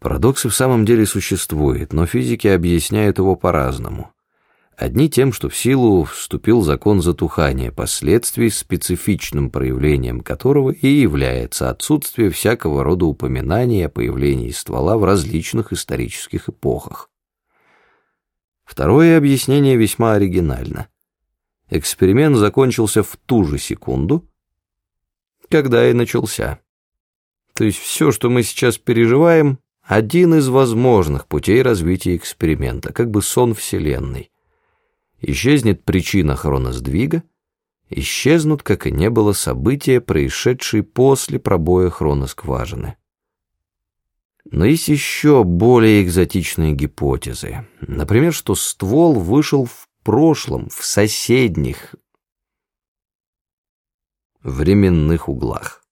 Парадокс в самом деле существует, но физики объясняют его по-разному. Одни тем, что в силу вступил закон затухания последствий, специфичным проявлением которого и является отсутствие всякого рода упоминаний о появлении ствола в различных исторических эпохах. Второе объяснение весьма оригинально. Эксперимент закончился в ту же секунду, когда и начался. То есть все, что мы сейчас переживаем, один из возможных путей развития эксперимента, как бы сон Вселенной. Исчезнет причина хроносдвига, исчезнут, как и не было события, происшедшие после пробоя хроноскважины. Но есть еще более экзотичные гипотезы. Например, что ствол вышел в прошлом, в соседних временных углах.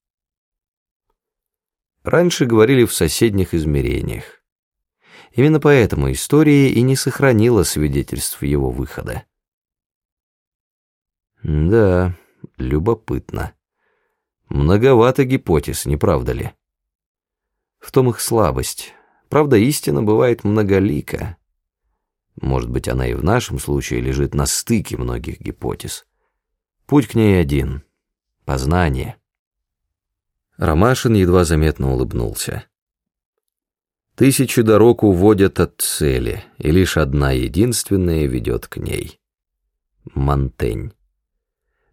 Раньше говорили в соседних измерениях. Именно поэтому история и не сохранила свидетельств его выхода. Да, любопытно. Многовато гипотез, не правда ли? В том их слабость. Правда, истина бывает многолика. Может быть, она и в нашем случае лежит на стыке многих гипотез. Путь к ней один — познание. Ромашин едва заметно улыбнулся. Тысячи дорог уводят от цели, и лишь одна единственная ведет к ней. Монтень.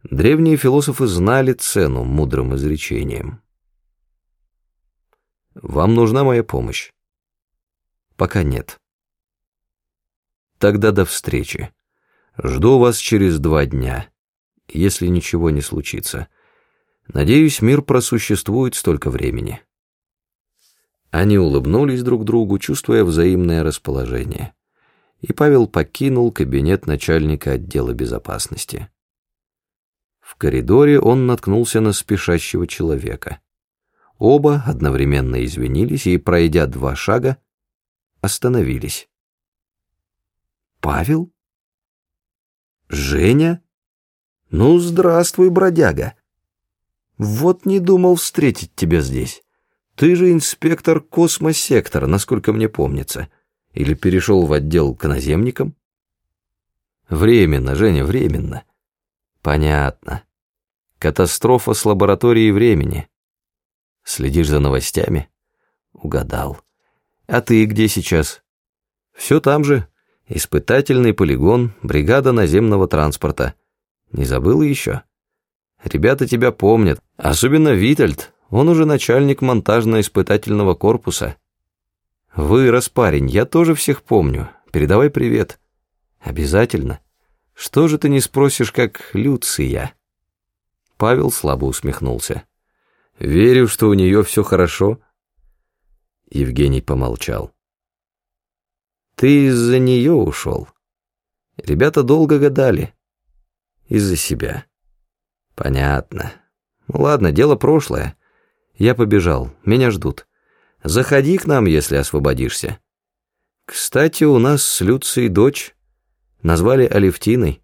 Древние философы знали цену мудрым изречениям. Вам нужна моя помощь? Пока нет. Тогда до встречи. Жду вас через два дня, если ничего не случится. Надеюсь, мир просуществует столько времени. Они улыбнулись друг другу, чувствуя взаимное расположение. И Павел покинул кабинет начальника отдела безопасности. В коридоре он наткнулся на спешащего человека. Оба одновременно извинились и, пройдя два шага, остановились. «Павел? Женя? Ну, здравствуй, бродяга!» Вот не думал встретить тебя здесь. Ты же инспектор космосектора, насколько мне помнится. Или перешел в отдел к наземникам? Временно, Женя, временно. Понятно. Катастрофа с лабораторией времени. Следишь за новостями? Угадал. А ты где сейчас? Все там же. Испытательный полигон, бригада наземного транспорта. Не забыл еще? Ребята тебя помнят, особенно Витальд, он уже начальник монтажно-испытательного корпуса. Вырос парень, я тоже всех помню, передавай привет. Обязательно. Что же ты не спросишь, как Люция? Павел слабо усмехнулся. Верю, что у нее все хорошо. Евгений помолчал. Ты из-за нее ушел. Ребята долго гадали. Из-за себя. Понятно. Ну ладно, дело прошлое. Я побежал, меня ждут. Заходи к нам, если освободишься. Кстати, у нас с Люцией дочь. Назвали Алевтиной.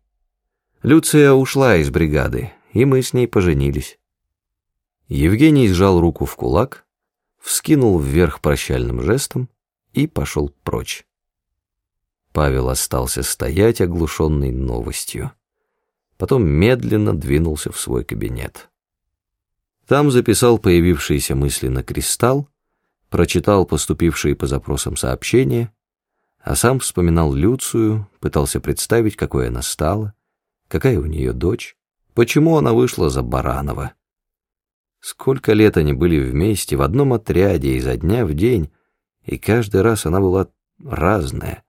Люция ушла из бригады, и мы с ней поженились. Евгений сжал руку в кулак, вскинул вверх прощальным жестом и пошел прочь. Павел остался стоять, оглушенный новостью потом медленно двинулся в свой кабинет. Там записал появившиеся мысли на кристалл, прочитал поступившие по запросам сообщения, а сам вспоминал Люцию, пытался представить, какой она стала, какая у нее дочь, почему она вышла за Баранова. Сколько лет они были вместе, в одном отряде, изо дня в день, и каждый раз она была разная,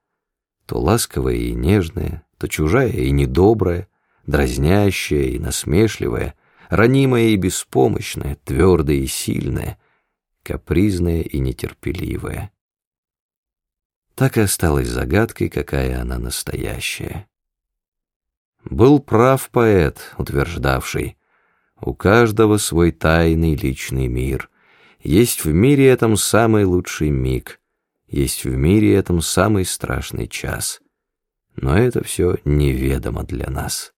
то ласковая и нежная, то чужая и недобрая, дразнящая и насмешливая, ранимая и беспомощная, твердая и сильная, капризная и нетерпеливая. Так и осталась загадкой, какая она настоящая. Был прав поэт, утверждавший, у каждого свой тайный личный мир. Есть в мире этом самый лучший миг, есть в мире этом самый страшный час. Но это все неведомо для нас.